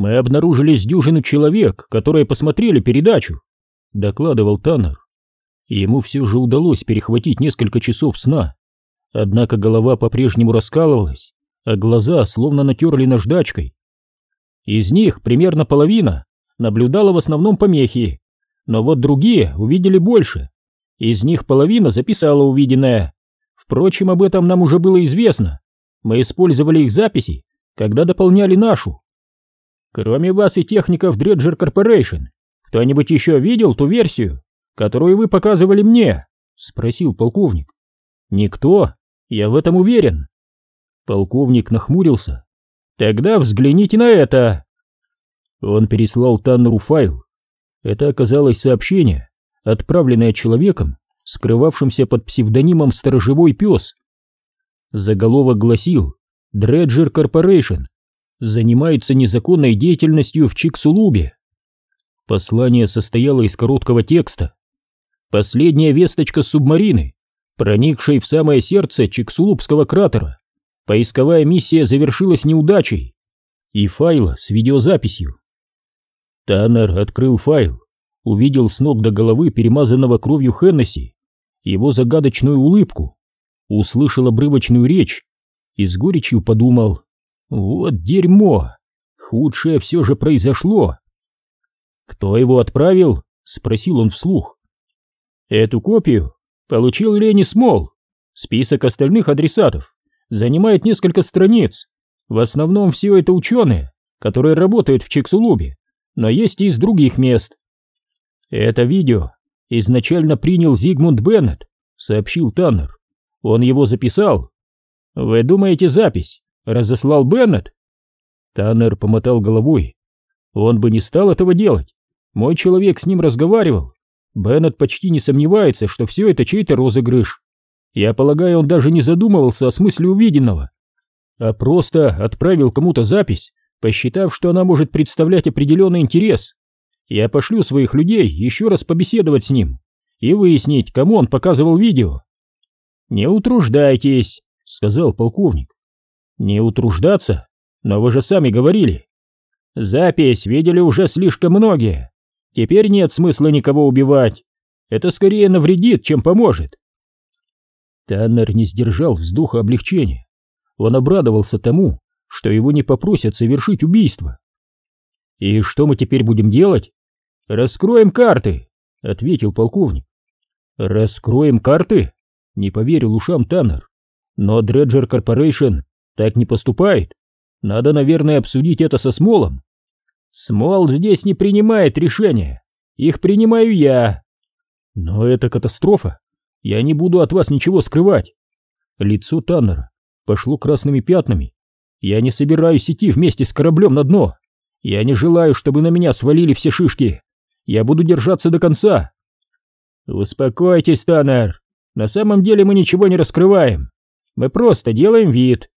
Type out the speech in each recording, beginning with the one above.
Мы обнаружили с дюжину человек, которые посмотрели передачу, докладывал Таннер. Ему все же удалось перехватить несколько часов сна, однако голова по-прежнему раскалывалась, а глаза словно натерли наждачкой. Из них примерно половина наблюдала в основном помехи, но вот другие увидели больше. Из них половина записала увиденное. Впрочем, об этом нам уже было известно. Мы использовали их записи, когда дополняли нашу. Кроме вас и техников Dredger Corporation, кто-нибудь еще видел ту версию, которую вы показывали мне? Спросил полковник. Никто, я в этом уверен. Полковник нахмурился. Тогда взгляните на это. Он переслал Таннеру файл. Это оказалось сообщение, отправленное человеком, скрывавшимся под псевдонимом «Сторожевой пес». Заголовок гласил «Дреджер Корпорейшн занимается незаконной деятельностью в Чиксулубе». Послание состояло из короткого текста. Последняя весточка субмарины, проникшей в самое сердце Чиксулубского кратера. Поисковая миссия завершилась неудачей. И файла с видеозаписью. Таннер открыл файл, увидел с ног до головы перемазанного кровью Хеннесси, его загадочную улыбку, услышал обрывочную речь и с горечью подумал, вот дерьмо, худшее все же произошло. «Кто его отправил?» — спросил он вслух. «Эту копию получил Лени Смол. Список остальных адресатов занимает несколько страниц. В основном все это ученые, которые работают в Чиксулубе но есть и из других мест. Это видео изначально принял Зигмунд Беннет, сообщил Таннер. Он его записал. Вы думаете, запись разослал Беннет? Таннер помотал головой. Он бы не стал этого делать. Мой человек с ним разговаривал. Беннет почти не сомневается, что все это чей-то розыгрыш. Я полагаю, он даже не задумывался о смысле увиденного, а просто отправил кому-то запись, посчитав, что она может представлять определенный интерес. Я пошлю своих людей еще раз побеседовать с ним и выяснить, кому он показывал видео. «Не утруждайтесь», — сказал полковник. «Не утруждаться? Но вы же сами говорили. Запись видели уже слишком многие. Теперь нет смысла никого убивать. Это скорее навредит, чем поможет». Таннер не сдержал вздоха облегчения. Он обрадовался тому, что его не попросят совершить убийство. «И что мы теперь будем делать?» «Раскроем карты», — ответил полковник. «Раскроем карты?» — не поверил ушам Таннер. «Но Дреджер Корпорейшн так не поступает. Надо, наверное, обсудить это со Смолом». «Смол здесь не принимает решения. Их принимаю я». «Но это катастрофа. Я не буду от вас ничего скрывать». Лицо Таннера пошло красными пятнами. Я не собираюсь идти вместе с кораблем на дно. Я не желаю, чтобы на меня свалили все шишки. Я буду держаться до конца. Успокойтесь, Таннер. На самом деле мы ничего не раскрываем. Мы просто делаем вид.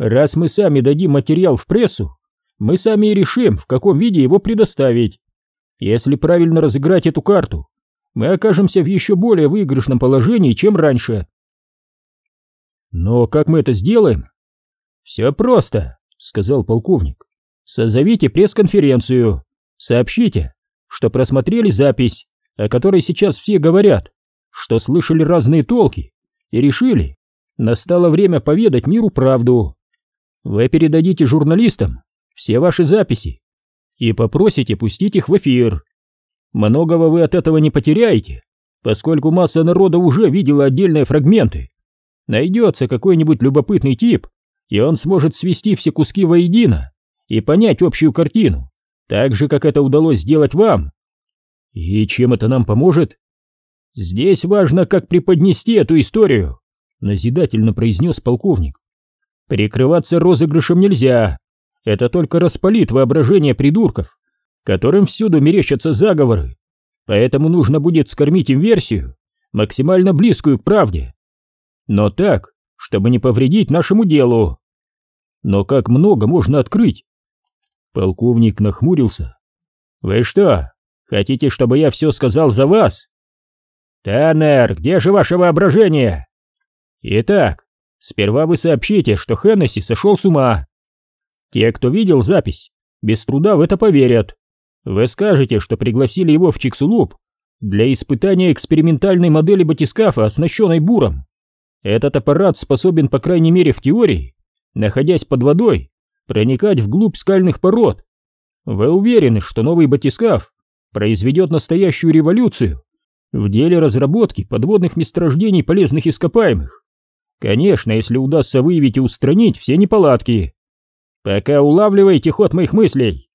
Раз мы сами дадим материал в прессу, мы сами и решим, в каком виде его предоставить. Если правильно разыграть эту карту, мы окажемся в еще более выигрышном положении, чем раньше. Но как мы это сделаем? «Все просто», — сказал полковник. «Созовите пресс-конференцию. Сообщите, что просмотрели запись, о которой сейчас все говорят, что слышали разные толки и решили, настало время поведать миру правду. Вы передадите журналистам все ваши записи и попросите пустить их в эфир. Многого вы от этого не потеряете, поскольку масса народа уже видела отдельные фрагменты. Найдется какой-нибудь любопытный тип, и он сможет свести все куски воедино и понять общую картину, так же, как это удалось сделать вам. И чем это нам поможет? Здесь важно, как преподнести эту историю, назидательно произнес полковник. Прикрываться розыгрышем нельзя. Это только распалит воображение придурков, которым всюду мерещатся заговоры. Поэтому нужно будет скормить им версию, максимально близкую к правде. Но так, чтобы не повредить нашему делу. Но как много можно открыть? Полковник нахмурился. Вы что, хотите, чтобы я все сказал за вас? Таннер, где же ваше воображение? Итак, сперва вы сообщите, что Хеннесси сошел с ума. Те, кто видел запись, без труда в это поверят. Вы скажете, что пригласили его в Чиксулуп для испытания экспериментальной модели батискафа, оснащенной буром. Этот аппарат способен, по крайней мере в теории, находясь под водой, проникать вглубь скальных пород. Вы уверены, что новый батискаф произведет настоящую революцию в деле разработки подводных месторождений полезных ископаемых? Конечно, если удастся выявить и устранить все неполадки. Пока улавливаете ход моих мыслей.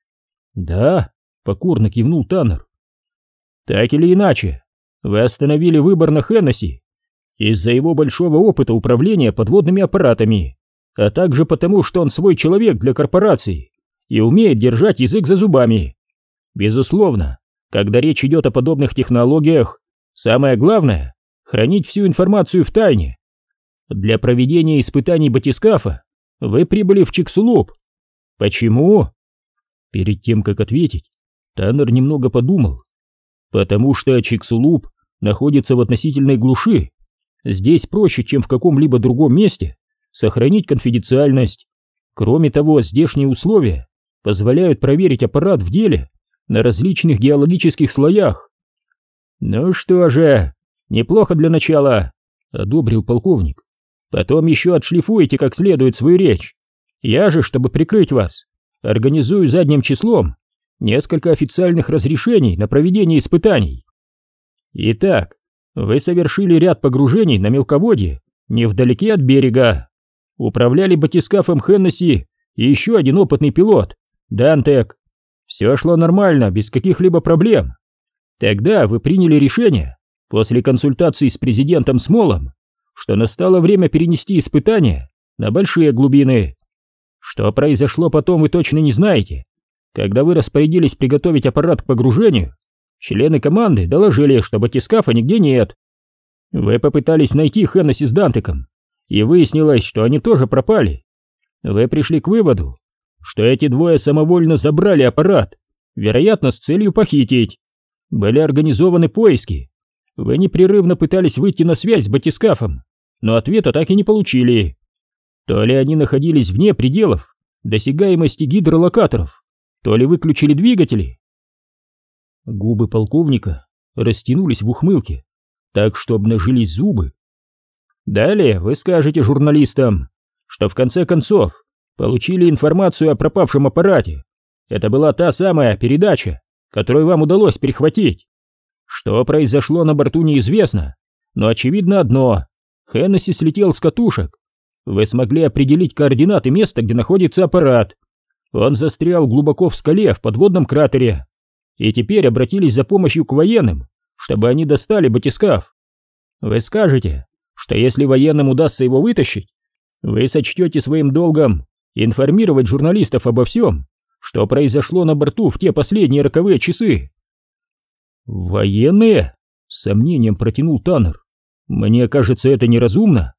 Да, покорно кивнул Таннер. Так или иначе, вы остановили выбор на Хеннесси из-за его большого опыта управления подводными аппаратами, а также потому, что он свой человек для корпорации и умеет держать язык за зубами. Безусловно, когда речь идет о подобных технологиях, самое главное — хранить всю информацию в тайне. Для проведения испытаний батискафа вы прибыли в Чиксулуп. Почему? Перед тем, как ответить, Таннер немного подумал. Потому что Чиксулуп находится в относительной глуши. Здесь проще, чем в каком-либо другом месте, сохранить конфиденциальность. Кроме того, здешние условия позволяют проверить аппарат в деле на различных геологических слоях. Ну что же, неплохо для начала, одобрил полковник. Потом еще отшлифуете как следует свою речь. Я же, чтобы прикрыть вас, организую задним числом несколько официальных разрешений на проведение испытаний. Итак, вы совершили ряд погружений на мелководье, невдалеке от берега. Управляли батискафом Хеннесси и еще один опытный пилот, Дантек. Все шло нормально, без каких-либо проблем. Тогда вы приняли решение, после консультации с президентом Смолом, что настало время перенести испытания на большие глубины. Что произошло потом, вы точно не знаете. Когда вы распорядились приготовить аппарат к погружению, члены команды доложили, что батискафа нигде нет. Вы попытались найти Хеннесси с Дантеком, и выяснилось, что они тоже пропали. Вы пришли к выводу, что эти двое самовольно забрали аппарат, вероятно, с целью похитить. Были организованы поиски, вы непрерывно пытались выйти на связь с батискафом, но ответа так и не получили. То ли они находились вне пределов досягаемости гидролокаторов, то ли выключили двигатели. Губы полковника растянулись в ухмылке, так что обнажились зубы. Далее вы скажете журналистам, что в конце концов получили информацию о пропавшем аппарате. Это была та самая передача, которую вам удалось перехватить. Что произошло на борту неизвестно, но очевидно одно. Хеннесси слетел с катушек. Вы смогли определить координаты места, где находится аппарат. Он застрял глубоко в скале в подводном кратере. И теперь обратились за помощью к военным, чтобы они достали батискаф. Вы скажете, что если военным удастся его вытащить, вы сочтете своим долгом информировать журналистов обо всем, что произошло на борту в те последние роковые часы. «Военные?» — с сомнением протянул Таннер. «Мне кажется, это неразумно».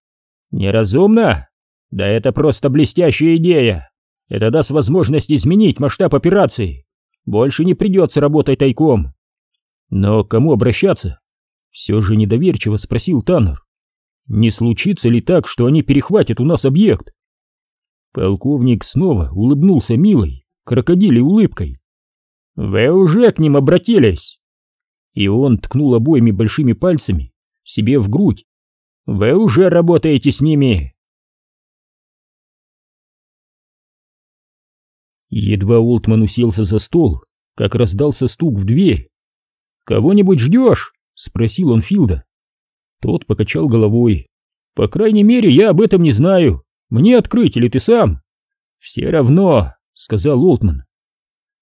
«Неразумно? Да это просто блестящая идея. Это даст возможность изменить масштаб операции. Больше не придется работать тайком». «Но к кому обращаться?» Все же недоверчиво спросил Таннер. «Не случится ли так, что они перехватят у нас объект?» Полковник снова улыбнулся милой, крокодилей улыбкой. «Вы уже к ним обратились?» и он ткнул обоими большими пальцами себе в грудь. «Вы уже работаете с ними!» Едва Олтман уселся за стол, как раздался стук в дверь. «Кого-нибудь ждешь?» — спросил он Филда. Тот покачал головой. «По крайней мере, я об этом не знаю. Мне открыть или ты сам?» «Все равно», — сказал Олтман.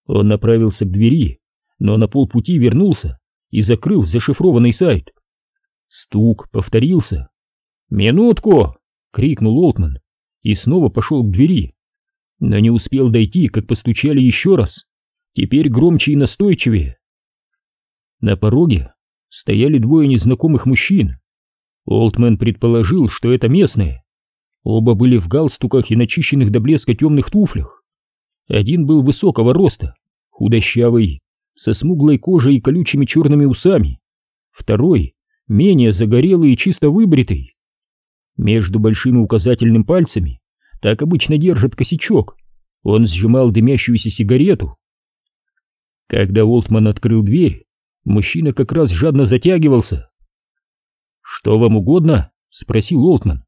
Он направился к двери, но на полпути вернулся и закрыл зашифрованный сайт. Стук повторился. «Минутку!» — крикнул Олтман и снова пошел к двери. Но не успел дойти, как постучали еще раз, теперь громче и настойчивее. На пороге стояли двое незнакомых мужчин. Олтман предположил, что это местные. Оба были в галстуках и начищенных до блеска темных туфлях. Один был высокого роста, худощавый, со смуглой кожей и колючими черными усами. Второй, менее загорелый и чисто выбритый. Между большим и указательным пальцами так обычно держат косячок. Он сжимал дымящуюся сигарету. Когда Олтман открыл дверь, мужчина как раз жадно затягивался. «Что вам угодно?» — спросил Олтман.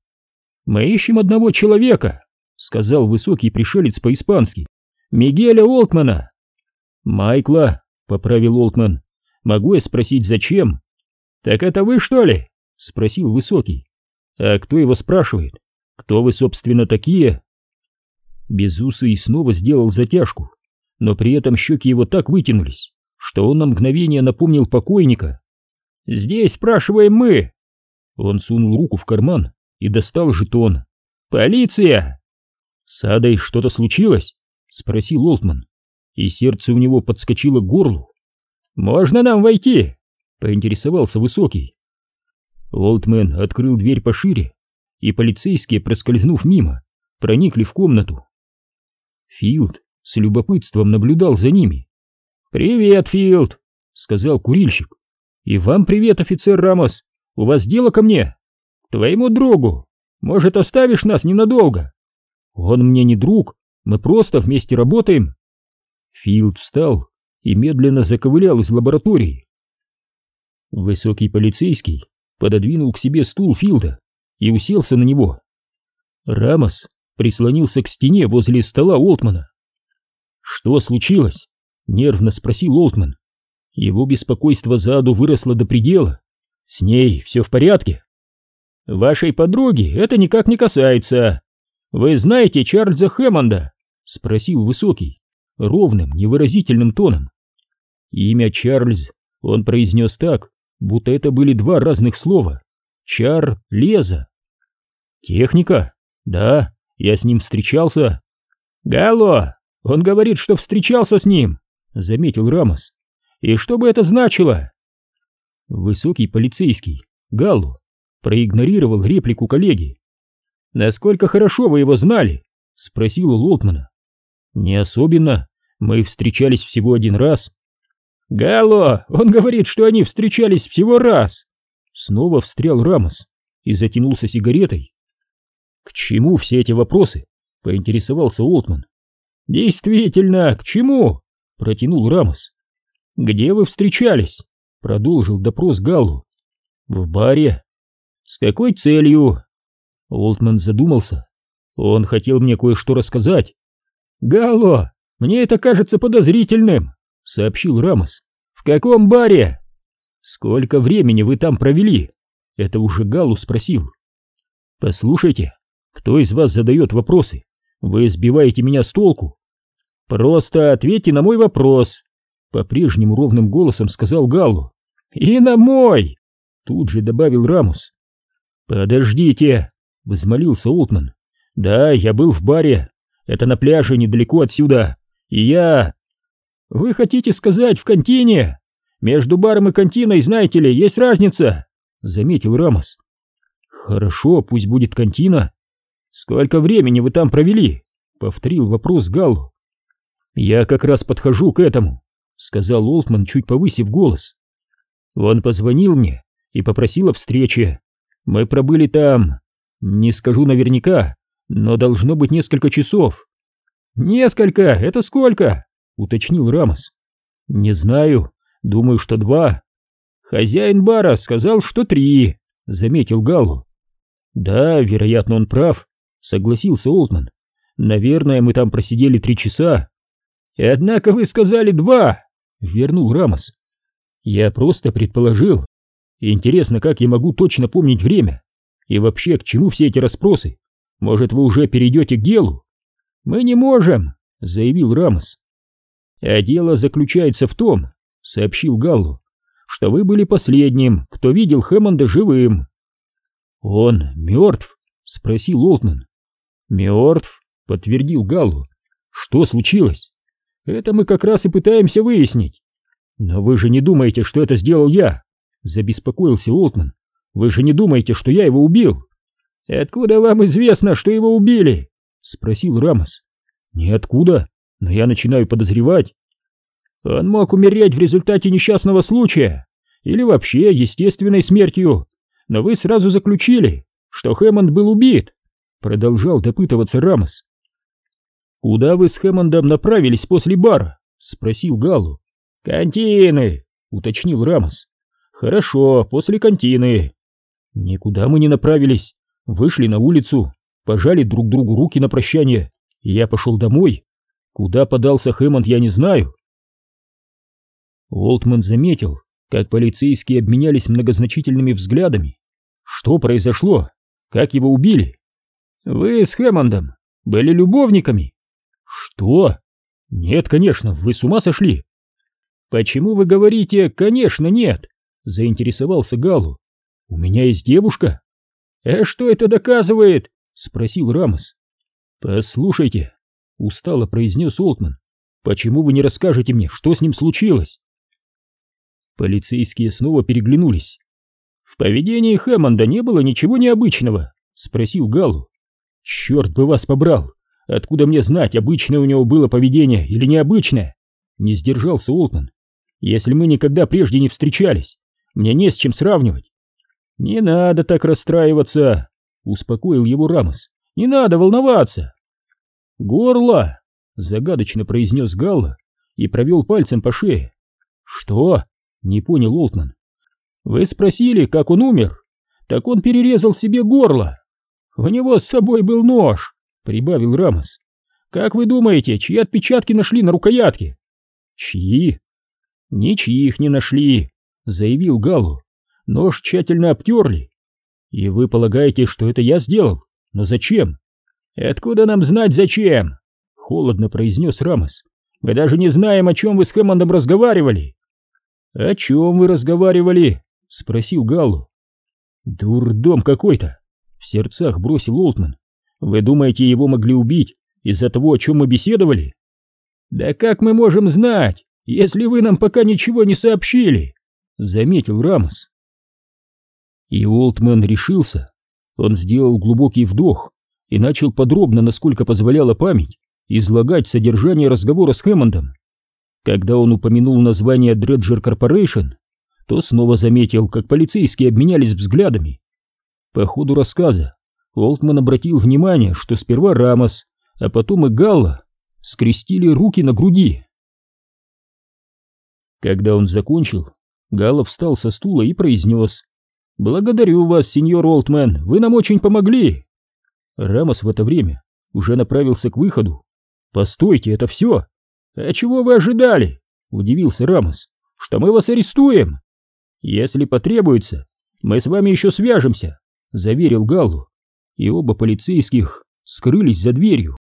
«Мы ищем одного человека», — сказал высокий пришелец по-испански. «Мигеля Олтмана». «Майкла», — поправил Олтман. «Могу я спросить, зачем?» «Так это вы, что ли?» — спросил высокий. «А кто его спрашивает? Кто вы, собственно, такие?» Безусый снова сделал затяжку, но при этом щеки его так вытянулись, что он на мгновение напомнил покойника. «Здесь спрашиваем мы!» Он сунул руку в карман и достал жетон. «Полиция!» «С Адой что-то случилось?» — спросил Олтман, и сердце у него подскочило к горлу. «Можно нам войти?» — поинтересовался Высокий. Олтмен открыл дверь пошире, и полицейские, проскользнув мимо, проникли в комнату. Филд с любопытством наблюдал за ними. «Привет, Филд!» — сказал курильщик. «И вам привет, офицер Рамос! У вас дело ко мне? Твоему другу! Может, оставишь нас ненадолго?» «Он мне не друг, мы просто вместе работаем!» Филд встал и медленно заковылял из лаборатории. Высокий полицейский пододвинул к себе стул Филда и уселся на него. Рамос прислонился к стене возле стола Олтмана. «Что случилось?» — нервно спросил Олтман. Его беспокойство за Аду выросло до предела. «С ней все в порядке?» «Вашей подруги это никак не касается. Вы знаете Чарльза Хэммонда?» — спросил Высокий, ровным, невыразительным тоном. Имя Чарльз он произнес так, будто это были два разных слова. Чар, Леза. Техника? Да, я с ним встречался. Галло, он говорит, что встречался с ним, заметил Рамос. И что бы это значило? Высокий полицейский, Галло, проигнорировал реплику коллеги. «Насколько хорошо вы его знали?» — спросил Лотмана. «Не особенно. Мы встречались всего один раз». «Галло, он говорит, что они встречались всего раз!» Снова встрял Рамос и затянулся сигаретой. «К чему все эти вопросы?» — поинтересовался Олтман. «Действительно, к чему?» — протянул Рамос. «Где вы встречались?» — продолжил допрос Галлу. «В баре». «С какой целью?» Олтман задумался. Он хотел мне кое-что рассказать. «Галло, мне это кажется подозрительным», — сообщил Рамос. «В каком баре?» «Сколько времени вы там провели?» Это уже Галлу спросил. «Послушайте, кто из вас задает вопросы? Вы сбиваете меня с толку. Просто ответьте на мой вопрос. По-прежнему ровным голосом сказал Галлу. И на мой! Тут же добавил Рамус. Подождите, взмолился Олтман. Да, я был в баре. Это на пляже недалеко отсюда. И я... Вы хотите сказать в контине? Между баром и континой, знаете ли, есть разница, заметил Рамос. Хорошо, пусть будет контина, «Сколько времени вы там провели?» — повторил вопрос Галлу. «Я как раз подхожу к этому», — сказал Олтман, чуть повысив голос. Он позвонил мне и попросил о встрече. Мы пробыли там, не скажу наверняка, но должно быть несколько часов. «Несколько? Это сколько?» — уточнил Рамос. «Не знаю. Думаю, что два». «Хозяин бара сказал, что три», — заметил Галлу. «Да, вероятно, он прав согласился Олтман. Наверное, мы там просидели три часа. Однако вы сказали два, вернул Рамос. Я просто предположил. Интересно, как я могу точно помнить время? И вообще, к чему все эти расспросы? Может, вы уже перейдете к делу? Мы не можем, заявил Рамос. А дело заключается в том, сообщил Галлу, что вы были последним, кто видел Хэммонда живым. Он мертв? спросил Олтман. «Мертв», — подтвердил Галлу. «Что случилось?» «Это мы как раз и пытаемся выяснить». «Но вы же не думаете, что это сделал я?» — забеспокоился Олтман. «Вы же не думаете, что я его убил?» «Откуда вам известно, что его убили?» — спросил Рамос. «Ниоткуда, но я начинаю подозревать». «Он мог умереть в результате несчастного случая или вообще естественной смертью, но вы сразу заключили, что Хэммонд был убит». Продолжал допытываться Рамос. «Куда вы с Хэммондом направились после бара?» — спросил Галлу. «Контины!» — уточнил Рамос. «Хорошо, после контины». «Никуда мы не направились. Вышли на улицу, пожали друг другу руки на прощание, и я пошел домой. Куда подался Хэммонд, я не знаю». Олтман заметил, как полицейские обменялись многозначительными взглядами. Что произошло? Как его убили? Вы с Хэммондом были любовниками? Что? Нет, конечно, вы с ума сошли. Почему вы говорите «конечно нет»? Заинтересовался Галу. У меня есть девушка. А что это доказывает? Спросил Рамос. Послушайте, устало произнес Олтман. Почему вы не расскажете мне, что с ним случилось? Полицейские снова переглянулись. «В поведении Хэммонда не было ничего необычного?» — спросил Галу. «Черт бы вас побрал! Откуда мне знать, обычное у него было поведение или необычное?» Не сдержался Олтман. «Если мы никогда прежде не встречались, мне не с чем сравнивать». «Не надо так расстраиваться!» — успокоил его Рамос. «Не надо волноваться!» «Горло!» — загадочно произнес Галла и провел пальцем по шее. «Что?» Не понял Олтман. Вы спросили, как он умер? Так он перерезал себе горло. У него с собой был нож, прибавил Рамос. Как вы думаете, чьи отпечатки нашли на рукоятке? Чьи? Ничьих не нашли, заявил Галу. Нож тщательно обтерли. И вы полагаете, что это я сделал? Но зачем? Откуда нам знать зачем? Холодно произнес Рамос. Мы даже не знаем, о чем вы с Хэммондом разговаривали. «О чем вы разговаривали?» — спросил Галлу. «Дурдом какой-то!» — в сердцах бросил Олтман. «Вы думаете, его могли убить из-за того, о чем мы беседовали?» «Да как мы можем знать, если вы нам пока ничего не сообщили?» — заметил Рамос. И Олтман решился. Он сделал глубокий вдох и начал подробно, насколько позволяла память, излагать содержание разговора с Хэммондом. Когда он упомянул название Dredger Corporation, то снова заметил, как полицейские обменялись взглядами. По ходу рассказа Олтман обратил внимание, что сперва Рамос, а потом и Галла скрестили руки на груди. Когда он закончил, Галла встал со стула и произнес «Благодарю вас, сеньор Олтман, вы нам очень помогли!» Рамос в это время уже направился к выходу. «Постойте, это все!» «А чего вы ожидали?» — удивился Рамос. «Что мы вас арестуем?» «Если потребуется, мы с вами еще свяжемся», — заверил Галлу. И оба полицейских скрылись за дверью.